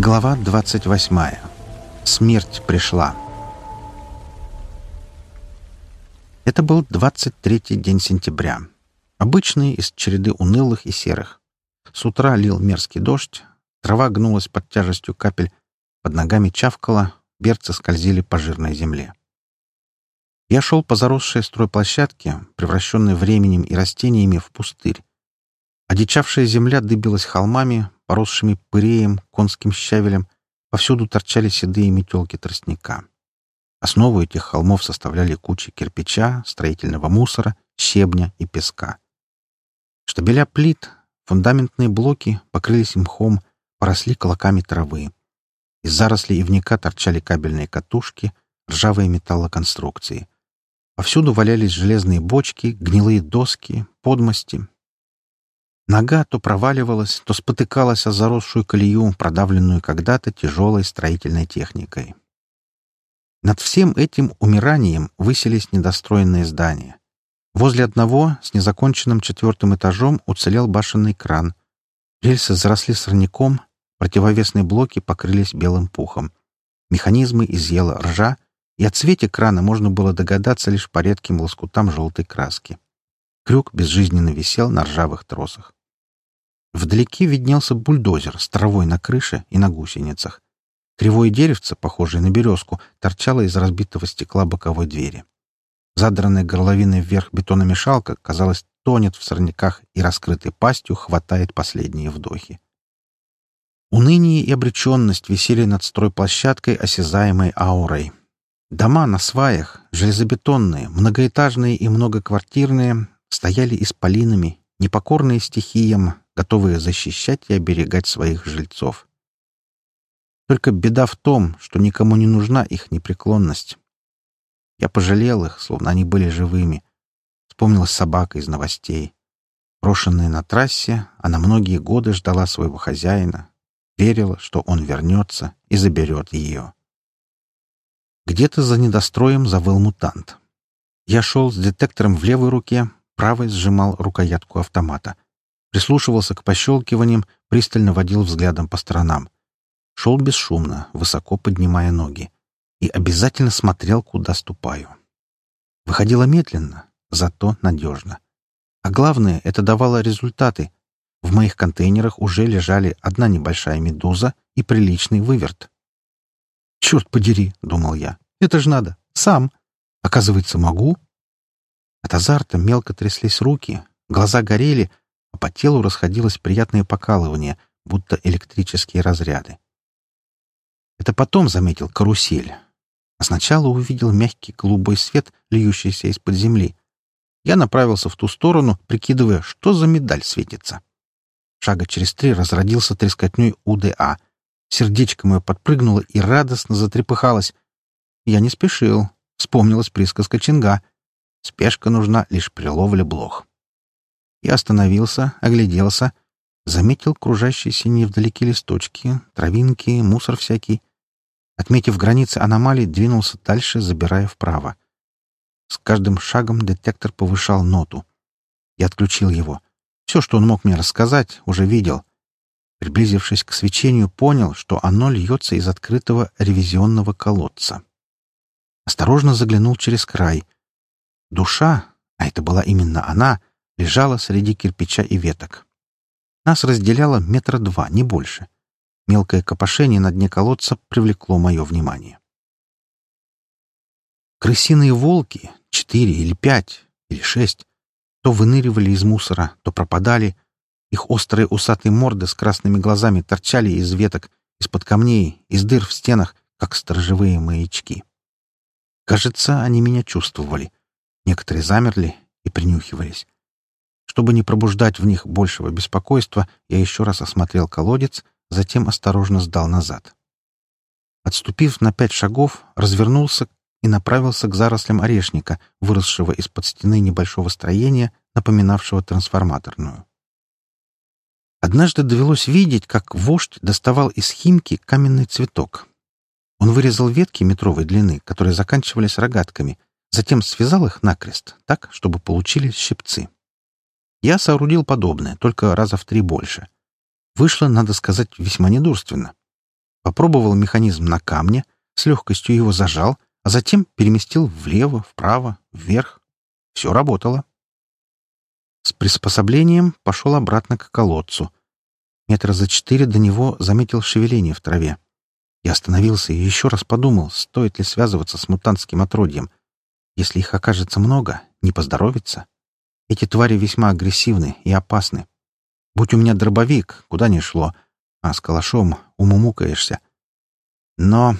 Глава 28. Смерть пришла. Это был 23-й день сентября. Обычный из череды унылых и серых. С утра лил мерзкий дождь, трава гнулась под тяжестью капель, под ногами чавкала, берцы скользили по жирной земле. Я шел по заросшей стройплощадке, превращенной временем и растениями в пустырь. Одичавшая земля дыбилась холмами, поросшими пыреем, конским щавелем, повсюду торчали седые метелки тростника. Основу этих холмов составляли кучи кирпича, строительного мусора, щебня и песка. Штабеля плит, фундаментные блоки покрылись мхом, поросли колоками травы. Из зарослей ивника торчали кабельные катушки, ржавые металлоконструкции. Повсюду валялись железные бочки, гнилые доски, подмости, Нога то проваливалась, то спотыкалась о заросшую колею, продавленную когда-то тяжелой строительной техникой. Над всем этим умиранием высились недостроенные здания. Возле одного с незаконченным четвертым этажом уцелел башенный кран. Рельсы заросли сорняком, противовесные блоки покрылись белым пухом. Механизмы изъела ржа, и о цвете крана можно было догадаться лишь по редким лоскутам желтой краски. Крюк безжизненно висел на ржавых тросах. Вдалеке виднелся бульдозер с травой на крыше и на гусеницах. Кривое деревце, похожее на березку, торчало из разбитого стекла боковой двери. Задранная горловиной вверх бетономешалка, казалось, тонет в сорняках и раскрытой пастью хватает последние вдохи. Уныние и обреченность висели над стройплощадкой осязаемой аурой. Дома на сваях, железобетонные, многоэтажные и многоквартирные, стояли исполинами, непокорные стихиям, готовые защищать и оберегать своих жильцов. Только беда в том, что никому не нужна их непреклонность. Я пожалел их, словно они были живыми. Вспомнилась собака из новостей. Брошенная на трассе, она многие годы ждала своего хозяина, верила, что он вернется и заберет ее. Где-то за недостроем завыл мутант. Я шел с детектором в левой руке, правой сжимал рукоятку автомата — прислушивался к пощелкиваниям, пристально водил взглядом по сторонам. Шел бесшумно, высоко поднимая ноги. И обязательно смотрел, куда ступаю. Выходило медленно, зато надежно. А главное, это давало результаты. В моих контейнерах уже лежали одна небольшая медуза и приличный выверт. «Черт подери!» — думал я. «Это же надо! Сам! Оказывается, могу!» От азарта мелко тряслись руки, глаза горели, а по телу расходилось приятное покалывание, будто электрические разряды. Это потом заметил карусель. А сначала увидел мягкий голубой свет, льющийся из-под земли. Я направился в ту сторону, прикидывая, что за медаль светится. Шага через три разродился трескотней УДА. Сердечко мое подпрыгнуло и радостно затрепыхалось. Я не спешил. Вспомнилась присказка Чинга. Спешка нужна лишь при ловле блох. Я остановился, огляделся, заметил кружащиеся невдалеке листочки, травинки, мусор всякий. Отметив границы аномалий, двинулся дальше, забирая вправо. С каждым шагом детектор повышал ноту. Я отключил его. Все, что он мог мне рассказать, уже видел. Приблизившись к свечению, понял, что оно льется из открытого ревизионного колодца. Осторожно заглянул через край. Душа, а это была именно она, лежала среди кирпича и веток. Нас разделяло метра два, не больше. Мелкое копошение на дне колодца привлекло мое внимание. Крысиные волки, четыре или пять, или шесть, то выныривали из мусора, то пропадали. Их острые усатые морды с красными глазами торчали из веток, из-под камней, из дыр в стенах, как сторожевые маячки. Кажется, они меня чувствовали. Некоторые замерли и принюхивались. Чтобы не пробуждать в них большего беспокойства, я еще раз осмотрел колодец, затем осторожно сдал назад. Отступив на пять шагов, развернулся и направился к зарослям орешника, выросшего из-под стены небольшого строения, напоминавшего трансформаторную. Однажды довелось видеть, как вождь доставал из химки каменный цветок. Он вырезал ветки метровой длины, которые заканчивались рогатками, затем связал их накрест, так, чтобы получились щипцы. Я соорудил подобное, только раза в три больше. Вышло, надо сказать, весьма недурственно. Попробовал механизм на камне, с легкостью его зажал, а затем переместил влево, вправо, вверх. Все работало. С приспособлением пошел обратно к колодцу. Метра за четыре до него заметил шевеление в траве. Я остановился и еще раз подумал, стоит ли связываться с мутантским отродьем. Если их окажется много, не поздоровится. Эти твари весьма агрессивны и опасны. Будь у меня дробовик, куда ни шло, а с калашом умумукаешься. Но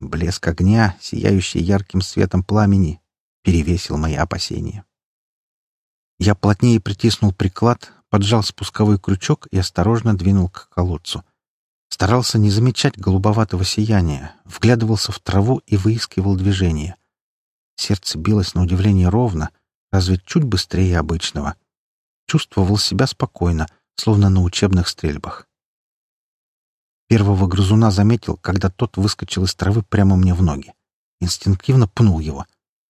блеск огня, сияющий ярким светом пламени, перевесил мои опасения. Я плотнее притиснул приклад, поджал спусковой крючок и осторожно двинул к колодцу. Старался не замечать голубоватого сияния, вглядывался в траву и выискивал движение. Сердце билось на удивление ровно, разве чуть быстрее обычного. Чувствовал себя спокойно, словно на учебных стрельбах. Первого грызуна заметил, когда тот выскочил из травы прямо мне в ноги. Инстинктивно пнул его.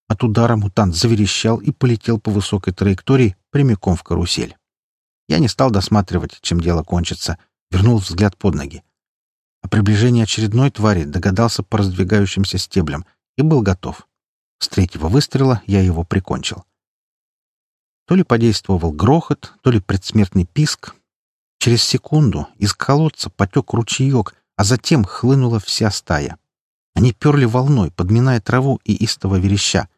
От удара мутант заверещал и полетел по высокой траектории прямиком в карусель. Я не стал досматривать, чем дело кончится, вернул взгляд под ноги. О приближении очередной твари догадался по раздвигающимся стеблям и был готов. С третьего выстрела я его прикончил. То ли подействовал грохот, то ли предсмертный писк. Через секунду из колодца потек ручеек, а затем хлынула вся стая. Они перли волной, подминая траву и истово вереща.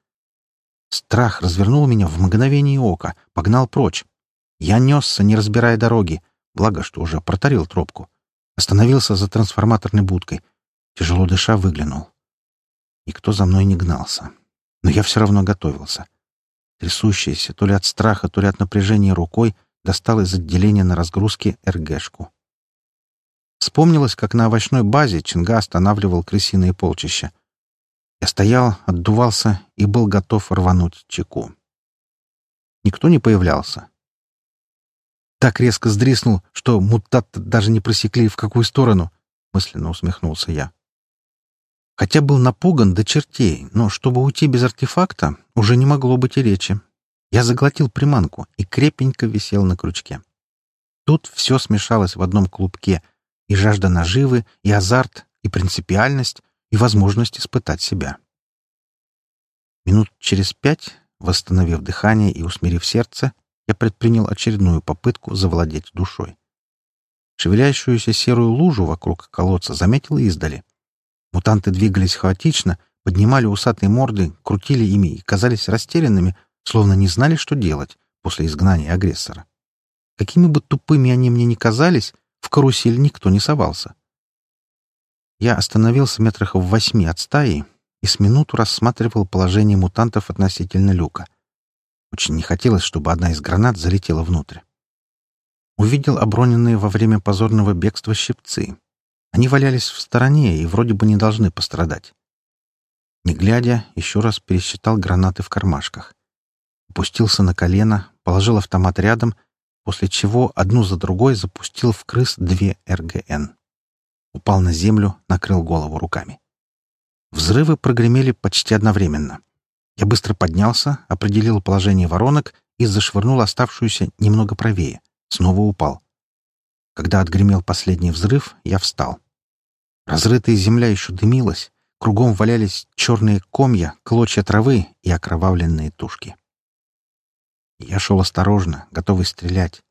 Страх развернул меня в мгновение ока, погнал прочь. Я несся, не разбирая дороги, благо, что уже протарил тропку. Остановился за трансформаторной будкой. Тяжело дыша выглянул. Никто за мной не гнался. Но я все равно готовился. Трясущаяся то ли от страха, то ли от напряжения рукой достал из отделения на разгрузке РГшку. Вспомнилось, как на овощной базе Чинга останавливал крысиные полчища. Я стоял, отдувался и был готов рвануть чеку. Никто не появлялся. Так резко сдриснул, что мутат даже не просекли, в какую сторону, — мысленно усмехнулся я. Хотя был напуган до чертей, но чтобы уйти без артефакта, уже не могло быть и речи. Я заглотил приманку и крепенько висел на крючке. Тут все смешалось в одном клубке — и жажда наживы, и азарт, и принципиальность, и возможность испытать себя. Минут через пять, восстановив дыхание и усмирив сердце, я предпринял очередную попытку завладеть душой. Шевелящуюся серую лужу вокруг колодца заметил издали. Мутанты двигались хаотично, поднимали усатые морды, крутили ими и казались растерянными, словно не знали, что делать после изгнания агрессора. Какими бы тупыми они мне ни казались, в карусель никто не совался. Я остановился метрах в восьми от стаи и с минуту рассматривал положение мутантов относительно люка. Очень не хотелось, чтобы одна из гранат залетела внутрь. Увидел оброненные во время позорного бегства щипцы. Они валялись в стороне и вроде бы не должны пострадать. Не глядя, еще раз пересчитал гранаты в кармашках. Опустился на колено, положил автомат рядом, после чего одну за другой запустил в крыс две РГН. Упал на землю, накрыл голову руками. Взрывы прогремели почти одновременно. Я быстро поднялся, определил положение воронок и зашвырнул оставшуюся немного правее. Снова упал. Когда отгремел последний взрыв, я встал. Разрытая земля еще дымилась, кругом валялись черные комья, клочья травы и окровавленные тушки. Я шел осторожно, готовый стрелять.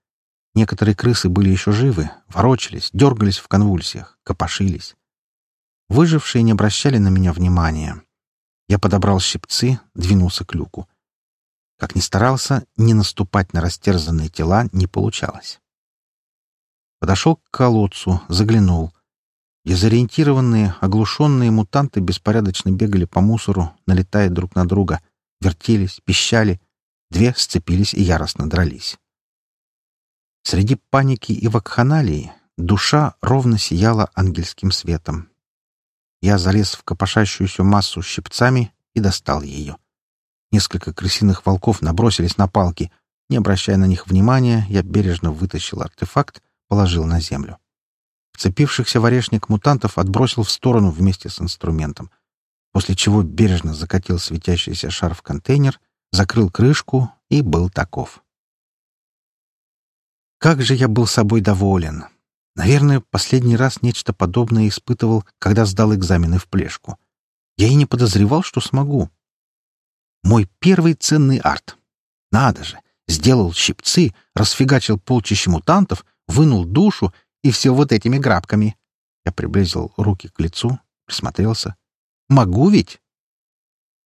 Некоторые крысы были еще живы, ворочались, дергались в конвульсиях, копошились. Выжившие не обращали на меня внимания. Я подобрал щипцы, двинулся к люку. Как ни старался, не наступать на растерзанные тела не получалось. Подошел к колодцу, заглянул. Дезориентированные, оглушенные мутанты беспорядочно бегали по мусору, налетая друг на друга, вертелись, пищали. Две сцепились и яростно дрались. Среди паники и вакханалии душа ровно сияла ангельским светом. Я залез в копошащуюся массу щипцами и достал ее. Несколько крысиных волков набросились на палки. Не обращая на них внимания, я бережно вытащил артефакт, положил на землю. Вцепившихся в орешник мутантов отбросил в сторону вместе с инструментом, после чего бережно закатил светящийся шар в контейнер, закрыл крышку и был таков. Как же я был собой доволен! Наверное, последний раз нечто подобное испытывал, когда сдал экзамены в плешку. Я и не подозревал, что смогу. Мой первый ценный арт. Надо же! Сделал щипцы, расфигачил полчища мутантов, вынул душу и все вот этими грабками. Я приблизил руки к лицу, присмотрелся. Могу ведь?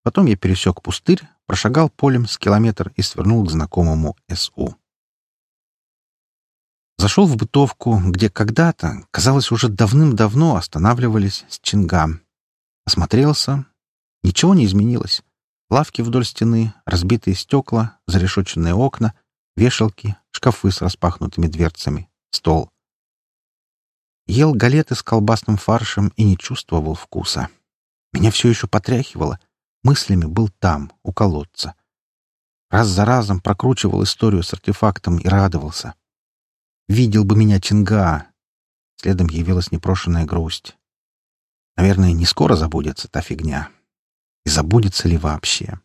Потом я пересек пустырь, прошагал полем с километр и свернул к знакомому СУ. Зашел в бытовку, где когда-то, казалось, уже давным-давно останавливались с Чингам. Осмотрелся. Ничего не изменилось. Лавки вдоль стены, разбитые стекла, зарешоченные окна, вешалки, шкафы с распахнутыми дверцами, стол. Ел галеты с колбасным фаршем и не чувствовал вкуса. Меня все еще потряхивало. Мыслями был там, у колодца. Раз за разом прокручивал историю с артефактом и радовался. Видел бы меня Чинга. Следом явилась непрошенная грусть. Наверное, не скоро забудется та фигня. И забудется ли вообще?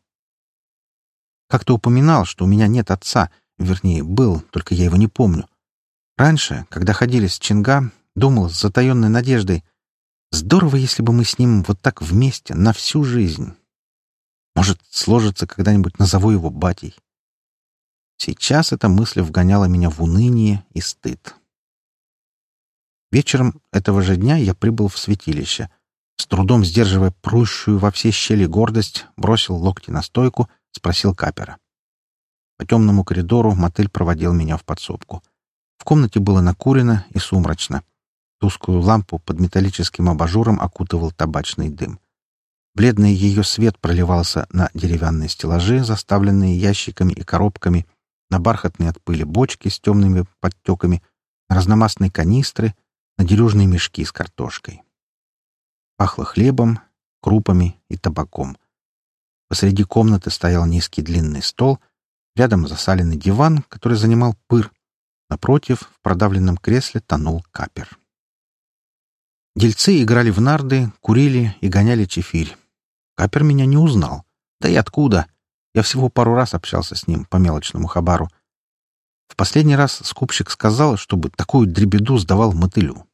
Как-то упоминал, что у меня нет отца, вернее, был, только я его не помню. Раньше, когда ходили с Чинга, думал с затаенной надеждой, здорово, если бы мы с ним вот так вместе на всю жизнь. Может, сложится когда-нибудь назову его батей. Сейчас эта мысль вгоняла меня в уныние и стыд. Вечером этого же дня я прибыл в святилище. С трудом сдерживая прущую во все щели гордость, бросил локти на стойку, спросил капера. По темному коридору мотель проводил меня в подсобку. В комнате было накурено и сумрачно. Тусклую лампу под металлическим абажуром окутывал табачный дым. Бледный ее свет проливался на деревянные стеллажи, заставленные ящиками и коробками, на бархатные от пыли бочки с темными подтеками, на разномастные канистры, на дерюжные мешки с картошкой. Пахло хлебом, крупами и табаком. Посреди комнаты стоял низкий длинный стол, рядом засаленный диван, который занимал пыр. Напротив, в продавленном кресле тонул капер. Дельцы играли в нарды, курили и гоняли чефирь. Капер меня не узнал. Да и откуда? Я всего пару раз общался с ним по мелочному хабару. В последний раз скупщик сказал, чтобы такую дребеду сдавал мотылю.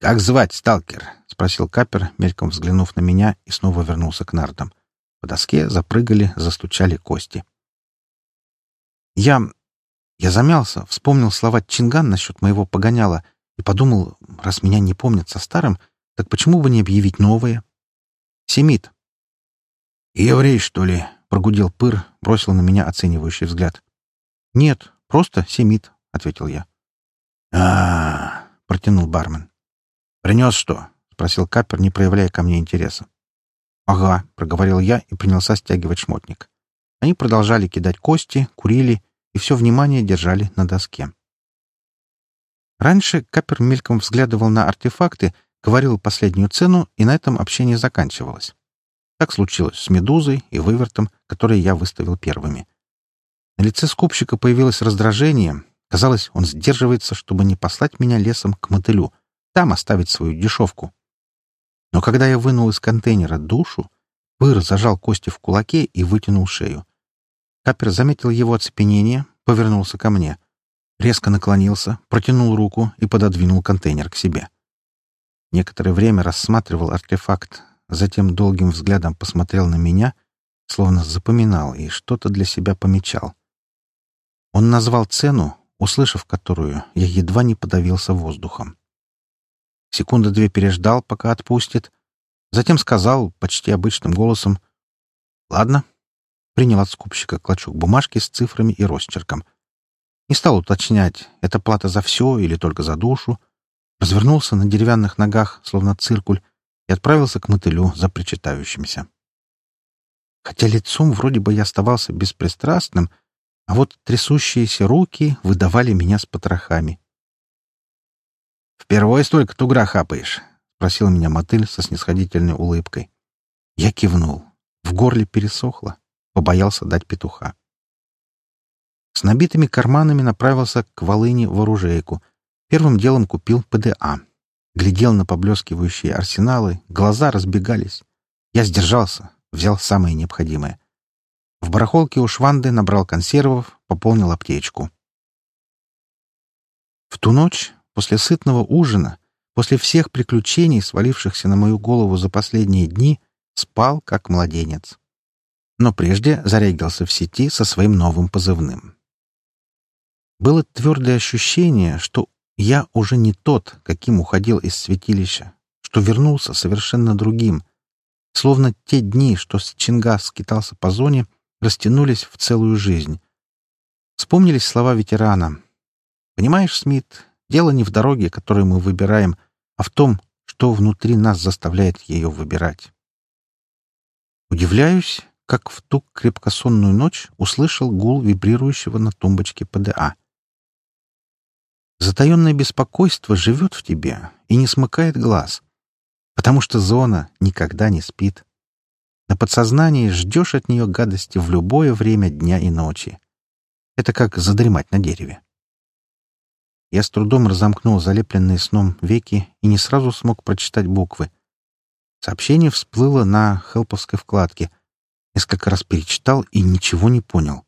«Как звать, сталкер?» — спросил Капер, мельком взглянув на меня, и снова вернулся к нардам. По доске запрыгали, застучали кости. Я... Я замялся, вспомнил слова Чинган насчет моего погоняла и подумал, раз меня не помнят со старым, так почему бы не объявить новое? Семит, «Еврей, что ли?» — прогудел пыр, бросил на меня оценивающий взгляд. «Нет, просто семит», — ответил я. а, протянул бармен. «Принес что?» — спросил Капер, не проявляя ко мне интереса. «Ага», — проговорил я и принялся стягивать шмотник. Они продолжали кидать кости, курили и все внимание держали на доске. Раньше Капер мельком взглядывал на артефакты, говорил последнюю цену, и на этом общение заканчивалось. Так случилось с «Медузой» и «Вывертом», которые я выставил первыми. На лице скупщика появилось раздражение. Казалось, он сдерживается, чтобы не послать меня лесом к мотылю, там оставить свою дешевку. Но когда я вынул из контейнера душу, Пыр зажал кости в кулаке и вытянул шею. Капер заметил его оцепенение, повернулся ко мне. Резко наклонился, протянул руку и пододвинул контейнер к себе. Некоторое время рассматривал артефакт, затем долгим взглядом посмотрел на меня, словно запоминал и что-то для себя помечал. Он назвал цену, услышав которую, я едва не подавился воздухом. Секунды две переждал, пока отпустит, затем сказал почти обычным голосом «Ладно». Принял от скупщика клочок бумажки с цифрами и росчерком. Не стал уточнять, это плата за все или только за душу. Развернулся на деревянных ногах, словно циркуль, и отправился к мотылю за причитающимся. Хотя лицом вроде бы я оставался беспристрастным, а вот трясущиеся руки выдавали меня с потрохами. «Впервые столько тугра хапаешь?» — спросил меня мотыль со снисходительной улыбкой. Я кивнул. В горле пересохло. Побоялся дать петуха. С набитыми карманами направился к Волыне в оружейку. Первым делом купил ПДА глядел на поблескивающие арсеналы, глаза разбегались. Я сдержался, взял самое необходимое. В барахолке у Шванды набрал консервов, пополнил аптечку. В ту ночь, после сытного ужина, после всех приключений, свалившихся на мою голову за последние дни, спал как младенец. Но прежде зарегался в сети со своим новым позывным. Было твердое ощущение, что я уже не тот, каким уходил из святилища, что вернулся совершенно другим, словно те дни, что с Чингас скитался по зоне, растянулись в целую жизнь. Вспомнились слова ветерана. «Понимаешь, Смит, дело не в дороге, которую мы выбираем, а в том, что внутри нас заставляет ее выбирать». Удивляюсь, как в ту крепкосонную ночь услышал гул вибрирующего на тумбочке ПДА. Затаенное беспокойство живет в тебе и не смыкает глаз, потому что зона никогда не спит. На подсознании ждешь от нее гадости в любое время дня и ночи. Это как задремать на дереве. Я с трудом разомкнул залепленные сном веки и не сразу смог прочитать буквы. Сообщение всплыло на хелповской вкладке. Несколько раз перечитал и ничего не понял.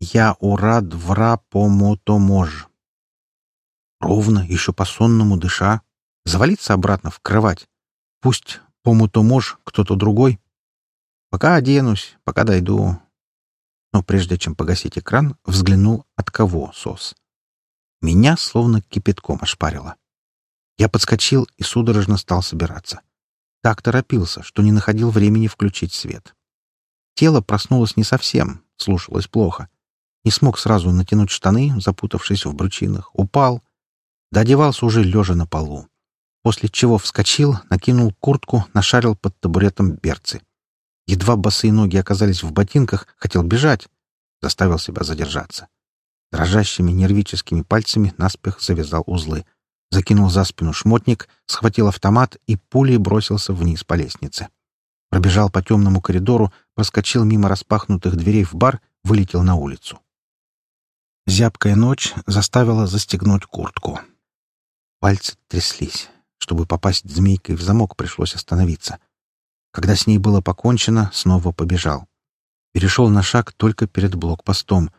«Я урад вра помотомож». Ровно, еще по-сонному дыша, завалиться обратно в кровать. Пусть помотомож кто-то другой. Пока оденусь, пока дойду, но прежде чем погасить экран, взглянул, от кого сос. Меня словно кипятком ошпарило. Я подскочил и судорожно стал собираться. Так торопился, что не находил времени включить свет. Тело проснулось не совсем, слушалось плохо. Не смог сразу натянуть штаны, запутавшись в брючинах, упал. Додевался уже лежа на полу. После чего вскочил, накинул куртку, нашарил под табуретом берцы. Едва босые ноги оказались в ботинках, хотел бежать. Заставил себя задержаться. Дрожащими нервическими пальцами наспех завязал узлы. Закинул за спину шмотник, схватил автомат и пулей бросился вниз по лестнице. Пробежал по темному коридору, проскочил мимо распахнутых дверей в бар, вылетел на улицу. Зябкая ночь заставила застегнуть куртку. Пальцы тряслись. Чтобы попасть змейкой в замок, пришлось остановиться. Когда с ней было покончено, снова побежал. Перешел на шаг только перед блокпостом.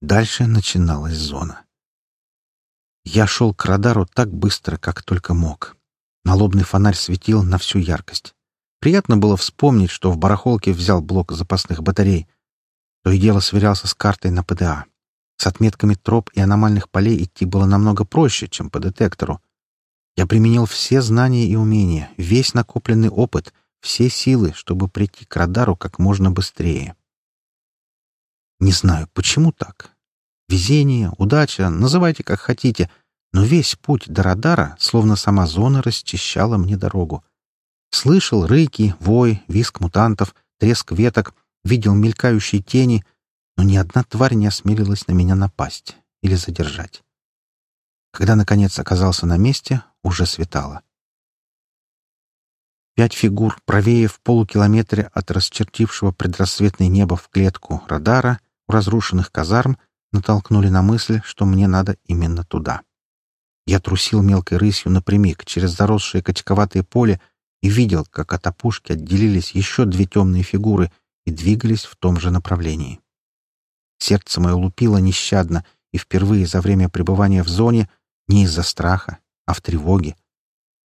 Дальше начиналась зона. Я шел к радару так быстро, как только мог. Налобный фонарь светил на всю яркость. Приятно было вспомнить, что в барахолке взял блок запасных батарей. То и дело сверялся с картой на ПДА. С отметками троп и аномальных полей идти было намного проще, чем по детектору. Я применил все знания и умения, весь накопленный опыт, все силы, чтобы прийти к радару как можно быстрее. Не знаю, почему так. Везение, удача, называйте как хотите, но весь путь до радара, словно сама зона, расчищала мне дорогу. Слышал рыки, вой, визг мутантов, треск веток, видел мелькающие тени, но ни одна тварь не осмелилась на меня напасть или задержать. Когда, наконец, оказался на месте, уже светало. Пять фигур правее в полукилометре от расчертившего предрассветное небо в клетку радара у разрушенных казарм натолкнули на мысль, что мне надо именно туда. Я трусил мелкой рысью напрямик через заросшее качковатое поле и видел, как от опушки отделились еще две темные фигуры и двигались в том же направлении. Сердце мое лупило нещадно, и впервые за время пребывания в зоне не из-за страха, а в тревоге.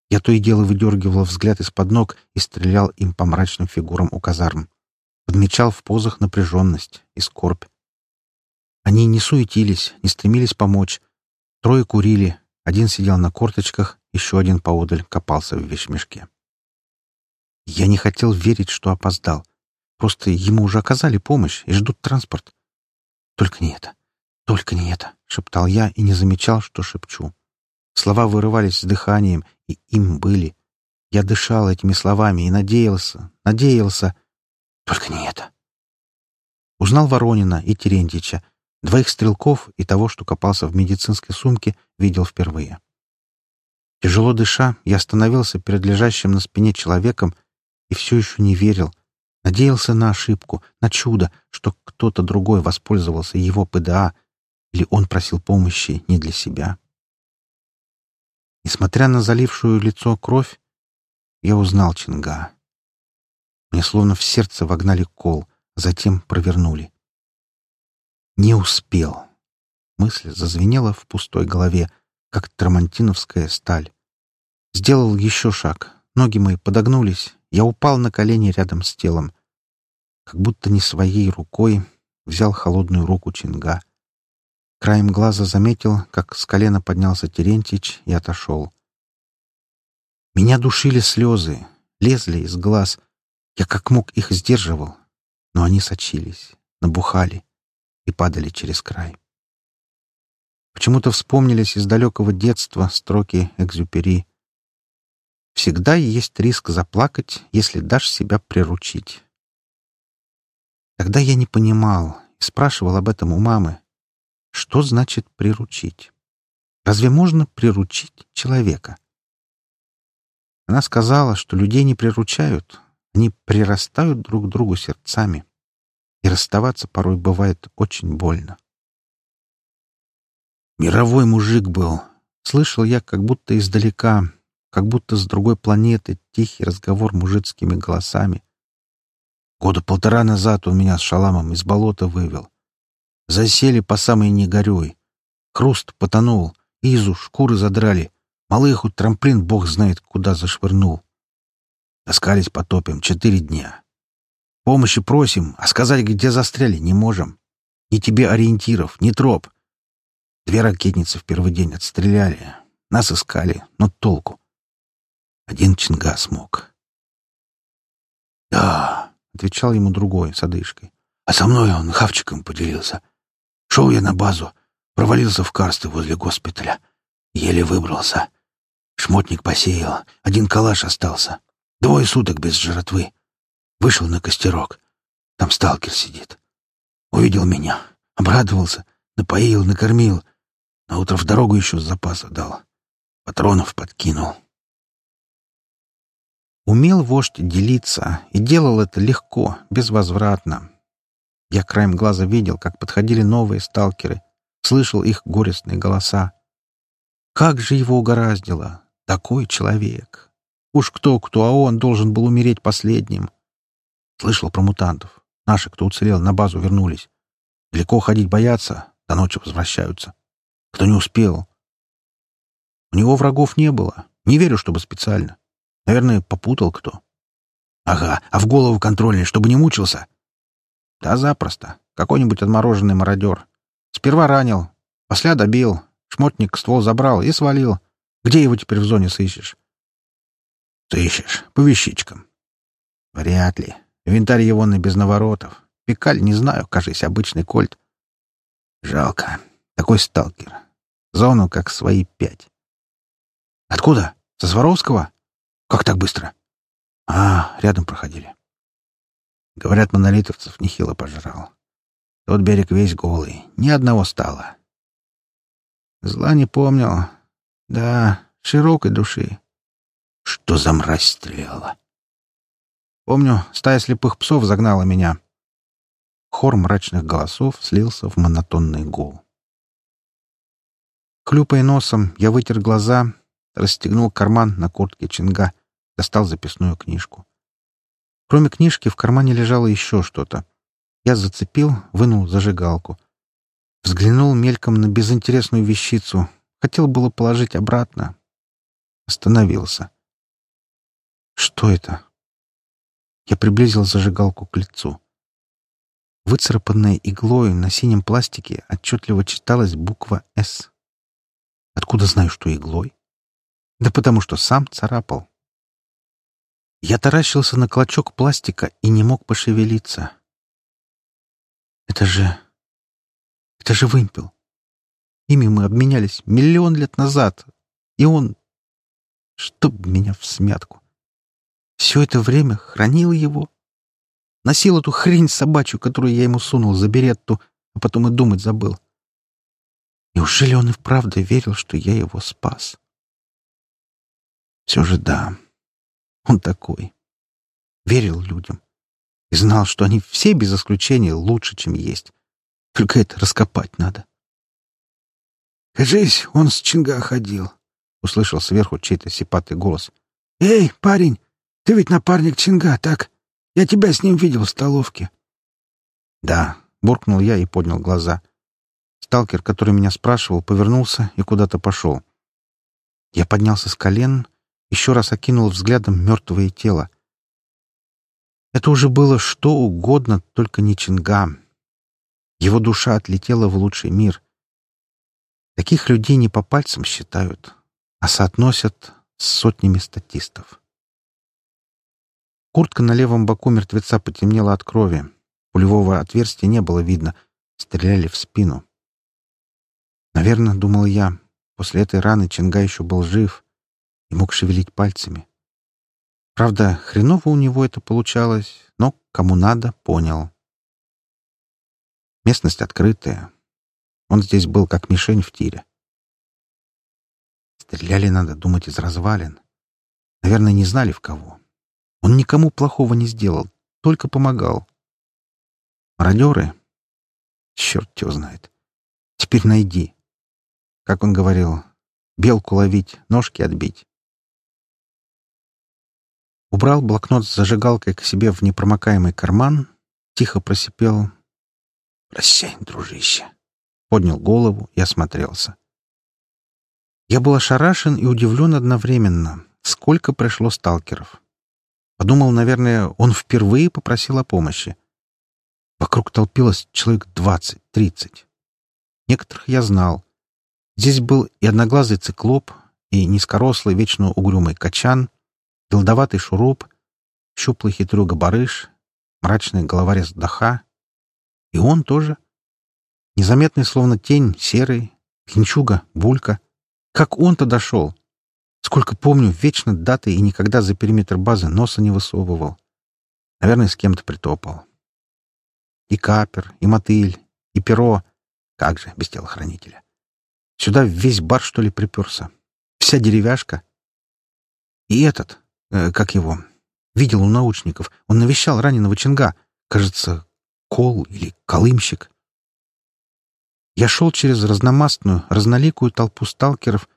Я то и дело выдергивал взгляд из-под ног и стрелял им по мрачным фигурам у казарм. Подмечал в позах напряженность и скорбь. Они не суетились, не стремились помочь. Трое курили, один сидел на корточках, еще один поодаль копался в вещмешке. Я не хотел верить, что опоздал. Просто ему уже оказали помощь и ждут транспорт. Только не это. Только не это, — шептал я и не замечал, что шепчу. Слова вырывались с дыханием, и им были. Я дышал этими словами и надеялся, надеялся. Только не это. Узнал Воронина и Терентьича. Двоих стрелков и того, что копался в медицинской сумке, видел впервые. Тяжело дыша, я остановился перед лежащим на спине человеком и все еще не верил. Надеялся на ошибку, на чудо, что кто-то другой воспользовался его ПДА, или он просил помощи не для себя. Несмотря на залившую лицо кровь, я узнал Чинга. Мне словно в сердце вогнали кол, затем провернули. Не успел. Мысль зазвенела в пустой голове — как трамантиновская сталь. Сделал еще шаг. Ноги мои подогнулись. Я упал на колени рядом с телом. Как будто не своей рукой взял холодную руку Чинга. Краем глаза заметил, как с колена поднялся Терентич и отошел. Меня душили слезы, лезли из глаз. Я как мог их сдерживал, но они сочились, набухали и падали через край. Почему-то вспомнились из далекого детства строки Экзюпери. «Всегда есть риск заплакать, если дашь себя приручить». Тогда я не понимал и спрашивал об этом у мамы. Что значит «приручить»? Разве можно приручить человека? Она сказала, что людей не приручают, они прирастают друг к другу сердцами, и расставаться порой бывает очень больно. Мировой мужик был. Слышал я как будто издалека, как будто с другой планеты тихий разговор мужицкими голосами. Года полтора назад он меня с шаламом из болота вывел. Засели по самой не горюй. Хруст потонул, изу шкуры задрали, Малыху трамплин бог знает, куда зашвырнул. Таскались потопим четыре дня. Помощи просим, а сказать, где застряли, не можем. Ни тебе ориентиров, ни троп. Две ракетницы в первый день отстреляли. Нас искали, но толку. Один Чинга смог. «Да», — отвечал ему другой с одышкой. «А со мной он хавчиком поделился. Шел я на базу, провалился в карсты возле госпиталя. Еле выбрался. Шмотник посеял, один калаш остался. Двое суток без жратвы. Вышел на костерок. Там сталкер сидит. Увидел меня, обрадовался, напоил, накормил. На утро в дорогу еще с запаса дал. Патронов подкинул. Умел вождь делиться и делал это легко, безвозвратно. Я краем глаза видел, как подходили новые сталкеры, слышал их горестные голоса. Как же его угораздило! Такой человек. Уж кто-кто, а он должен был умереть последним. Слышал про мутантов. Наши, кто уцелел, на базу вернулись. Далеко ходить боятся, до ночи возвращаются. Кто не успел. У него врагов не было. Не верю, чтобы специально. Наверное, попутал кто. Ага, а в голову контрольный, чтобы не мучился? Да запросто. Какой-нибудь отмороженный мародер. Сперва ранил, после добил, шмотник ствол забрал и свалил. Где его теперь в зоне сыщешь? Сыщешь. По вещичкам. Вряд ли. Винтарь его на без наворотов. Пикаль, не знаю, кажись, обычный кольт. Жалко. Такой сталкер. Зону как свои пять. Откуда? Со Сваровского? Как так быстро? А, рядом проходили. Говорят, монолитовцев нехило пожрал. Тот берег весь голый, ни одного стало. Зла не помнил, да, широкой души. Что за мразь стреляла? Помню, стая слепых псов загнала меня. Хор мрачных голосов слился в монотонный гул. Хлюпая носом, я вытер глаза, расстегнул карман на куртке Чинга, достал записную книжку. Кроме книжки в кармане лежало еще что-то. Я зацепил, вынул зажигалку. Взглянул мельком на безинтересную вещицу, Хотел было положить обратно. Остановился. Что это? Я приблизил зажигалку к лицу. Выцарапанная иглой на синем пластике отчетливо читалась буква «С». Откуда знаю, что иглой? Да потому что сам царапал. Я таращился на клочок пластика и не мог пошевелиться. Это же... Это же вымпел. Ими мы обменялись миллион лет назад. И он... Чтоб меня в смятку. Все это время хранил его. Носил эту хрень собачью, которую я ему сунул за беретту, а потом и думать забыл. Неужели он и вправду верил, что я его спас? Все же да. Он такой. Верил людям. И знал, что они все без исключения лучше, чем есть. Только это раскопать надо. «Кажись, он с Чинга ходил», — услышал сверху чей-то сипатый голос. «Эй, парень, ты ведь напарник Чинга, так? Я тебя с ним видел в столовке». «Да», — буркнул я и поднял глаза. Сталкер, который меня спрашивал, повернулся и куда-то пошел. Я поднялся с колен, еще раз окинул взглядом мертвое тело. Это уже было что угодно, только не Чинга. Его душа отлетела в лучший мир. Таких людей не по пальцам считают, а соотносят с сотнями статистов. Куртка на левом боку мертвеца потемнела от крови. Пулевого отверстия не было видно. Стреляли в спину. Наверное, думал я, после этой раны Чинга еще был жив и мог шевелить пальцами. Правда, хреново у него это получалось, но кому надо, понял. Местность открытая. Он здесь был как мишень в тире. Стреляли, надо думать, из развалин. Наверное, не знали в кого. Он никому плохого не сделал, только помогал. Мародеры? Черт его знает. Теперь найди. Как он говорил, белку ловить, ножки отбить. Убрал блокнот с зажигалкой к себе в непромокаемый карман, тихо просипел. «Прощай, дружище!» Поднял голову и осмотрелся. Я был ошарашен и удивлен одновременно. Сколько пришло сталкеров. Подумал, наверное, он впервые попросил о помощи. Вокруг толпилось человек двадцать-тридцать. Некоторых я знал. Здесь был и одноглазый циклоп, и низкорослый, вечно угрюмый качан, Голдоватый шуруп, щуплый хитрюга барыш, мрачный головорез даха. И он тоже. Незаметный, словно тень, серый, хинчуга, булька. Как он-то дошел? Сколько помню, вечно даты и никогда за периметр базы носа не высовывал. Наверное, с кем-то притопал. И капер, и мотыль, и перо. Как же, без телохранителя. Сюда весь бар, что ли, приперся. Вся деревяшка. И этот, Э, как его? Видел у научников. Он навещал раненого Чинга. Кажется, Кол или Колымщик. Я шел через разномастную, разноликую толпу сталкеров,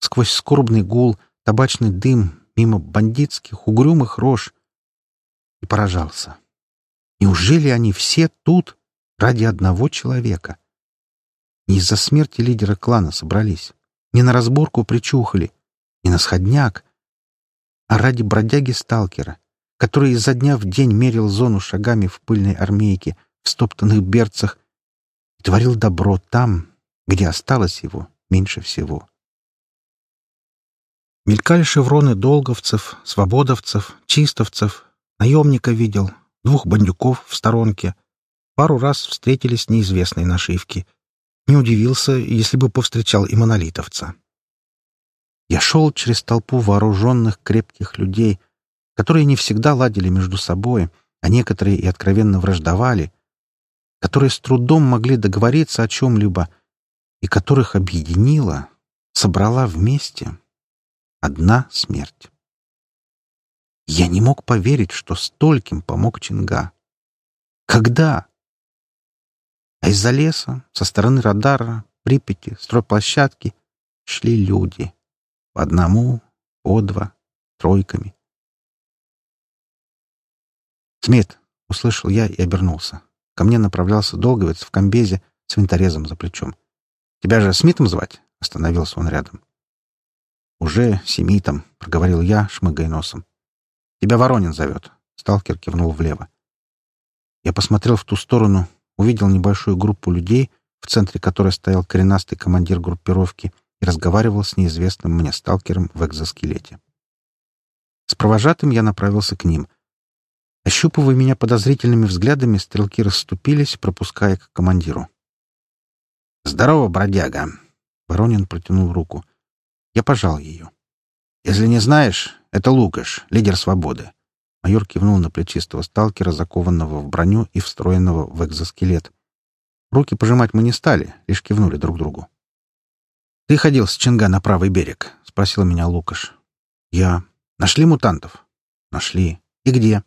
сквозь скорбный гул, табачный дым, мимо бандитских, угрюмых рож и поражался. Неужели они все тут ради одного человека? Не из-за смерти лидера клана собрались, не на разборку причухали, не на сходняк, а ради бродяги-сталкера, который изо дня в день мерил зону шагами в пыльной армейке, в стоптанных берцах, и творил добро там, где осталось его меньше всего. Мелькали шевроны долговцев, свободовцев, чистовцев, наемника видел, двух бандюков в сторонке. Пару раз встретились неизвестные нашивки. Не удивился, если бы повстречал и монолитовца. Я шел через толпу вооруженных крепких людей, которые не всегда ладили между собой, а некоторые и откровенно враждовали, которые с трудом могли договориться о чем-либо и которых объединила, собрала вместе одна смерть. Я не мог поверить, что стольким помог Чинга. Когда? А из-за леса, со стороны радара, Припяти, стройплощадки шли люди. По одному, по два, тройками. «Смит!» — услышал я и обернулся. Ко мне направлялся долговец в комбезе с винторезом за плечом. «Тебя же Смитом звать?» — остановился он рядом. «Уже Семитом», — проговорил я, шмыгая носом. «Тебя Воронин зовет», — сталкер кивнул влево. Я посмотрел в ту сторону, увидел небольшую группу людей, в центре которой стоял коренастый командир группировки — и разговаривал с неизвестным мне сталкером в экзоскелете. С провожатым я направился к ним. Ощупывая меня подозрительными взглядами, стрелки расступились, пропуская к командиру. «Здорово, бродяга!» Воронин протянул руку. Я пожал ее. «Если не знаешь, это Лукаш, лидер свободы». Майор кивнул на плечистого сталкера, закованного в броню и встроенного в экзоскелет. Руки пожимать мы не стали, лишь кивнули друг другу. «Ты ходил с Чинга на правый берег?» — спросил меня Лукаш. «Я. Нашли мутантов?» «Нашли. И где?»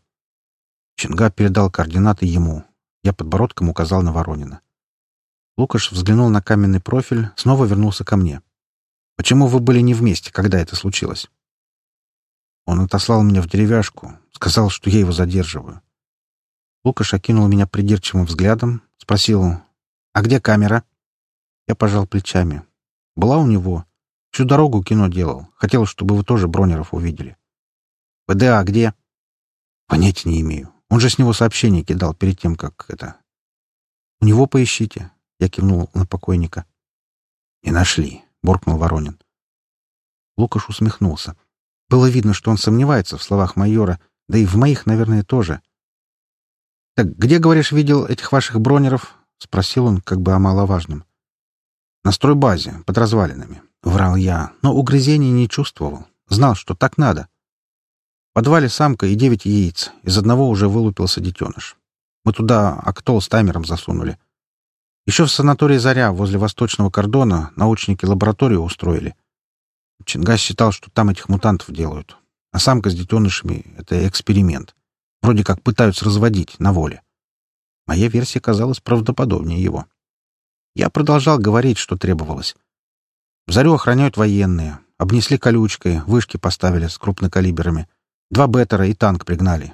Чинга передал координаты ему. Я подбородком указал на Воронина. Лукаш взглянул на каменный профиль, снова вернулся ко мне. «Почему вы были не вместе, когда это случилось?» Он отослал меня в деревяшку, сказал, что я его задерживаю. Лукаш окинул меня придирчивым взглядом, спросил, «А где камера?» Я пожал плечами. Была у него. Всю дорогу кино делал. Хотел, чтобы вы тоже Бронеров увидели. ПДА где? Понятия не имею. Он же с него сообщение кидал перед тем, как это... У него поищите. Я кивнул на покойника. Не нашли, буркнул Воронин. Лукаш усмехнулся. Было видно, что он сомневается в словах майора, да и в моих, наверное, тоже. «Так где, говоришь, видел этих ваших бронеров?» — спросил он как бы о маловажном. «На стройбазе, под развалинами», — врал я, но угрызений не чувствовал. Знал, что так надо. В подвале самка и девять яиц. Из одного уже вылупился детеныш. Мы туда актол с таймером засунули. Еще в санатории «Заря» возле восточного кордона научники лабораторию устроили. Чингас считал, что там этих мутантов делают. А самка с детенышами — это эксперимент. Вроде как пытаются разводить на воле. Моя версия казалась правдоподобнее его. Я продолжал говорить, что требовалось. Зарю охраняют военные. Обнесли колючкой, вышки поставили с крупнокалиберами. Два беттера и танк пригнали.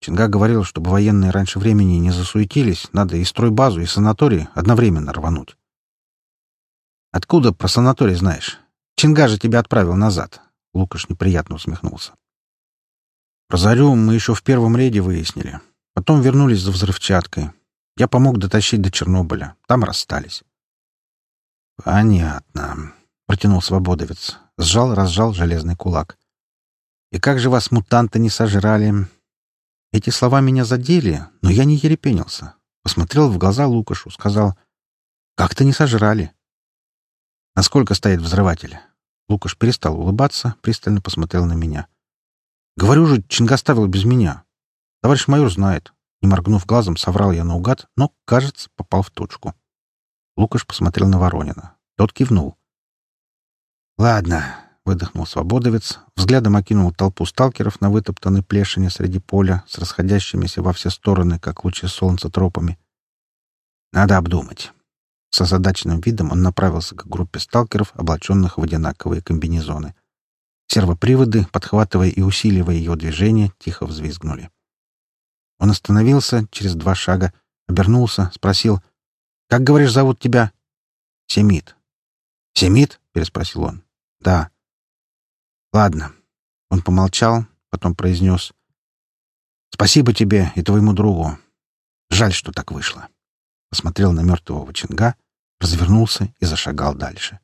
Чинга говорил, чтобы военные раньше времени не засуетились, надо и стройбазу, и санаторий одновременно рвануть. «Откуда про санаторий знаешь? Чинга же тебя отправил назад». Лукаш неприятно усмехнулся. Про Зарю мы еще в первом рейде выяснили. Потом вернулись за взрывчаткой. Я помог дотащить до Чернобыля. Там расстались. «Понятно», — протянул свободовец. Сжал-разжал железный кулак. «И как же вас мутанты не сожрали?» Эти слова меня задели, но я не ерепенился. Посмотрел в глаза Лукашу, сказал, «Как-то не сожрали». «Насколько стоит взрыватель?» Лукаш перестал улыбаться, пристально посмотрел на меня. «Говорю же, Чинга ставил без меня. Товарищ майор знает». Не моргнув глазом, соврал я наугад, но, кажется, попал в точку. Лукаш посмотрел на Воронина. Тот кивнул. «Ладно», — выдохнул свободовец, взглядом окинул толпу сталкеров на вытоптанной плешине среди поля с расходящимися во все стороны, как лучи солнца, тропами. «Надо обдумать». С озадаченным видом он направился к группе сталкеров, облаченных в одинаковые комбинезоны. Сервоприводы, подхватывая и усиливая ее движение, тихо взвизгнули. Он остановился через два шага, обернулся, спросил, «Как, говоришь, зовут тебя?» «Семит». «Семит?» — переспросил он. «Да». «Ладно». Он помолчал, потом произнес, «Спасибо тебе и твоему другу. Жаль, что так вышло». Посмотрел на мертвого Чинга, развернулся и зашагал дальше.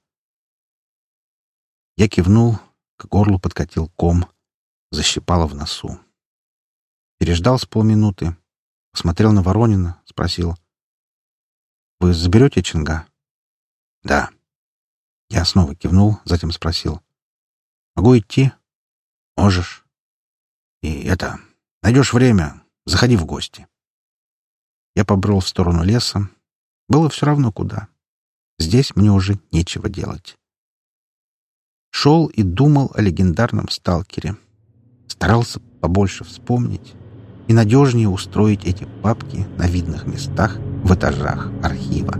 Я кивнул, к горлу подкатил ком, защипало в носу. Переждал с полминуты, посмотрел на Воронина, спросил. «Вы заберете Чинга?» «Да». Я снова кивнул, затем спросил. «Могу идти?» «Можешь». «И это... Найдешь время, заходи в гости». Я побрел в сторону леса. Было все равно куда. Здесь мне уже нечего делать шел и думал о легендарном сталкере. Старался побольше вспомнить и надежнее устроить эти папки на видных местах в этажах архива.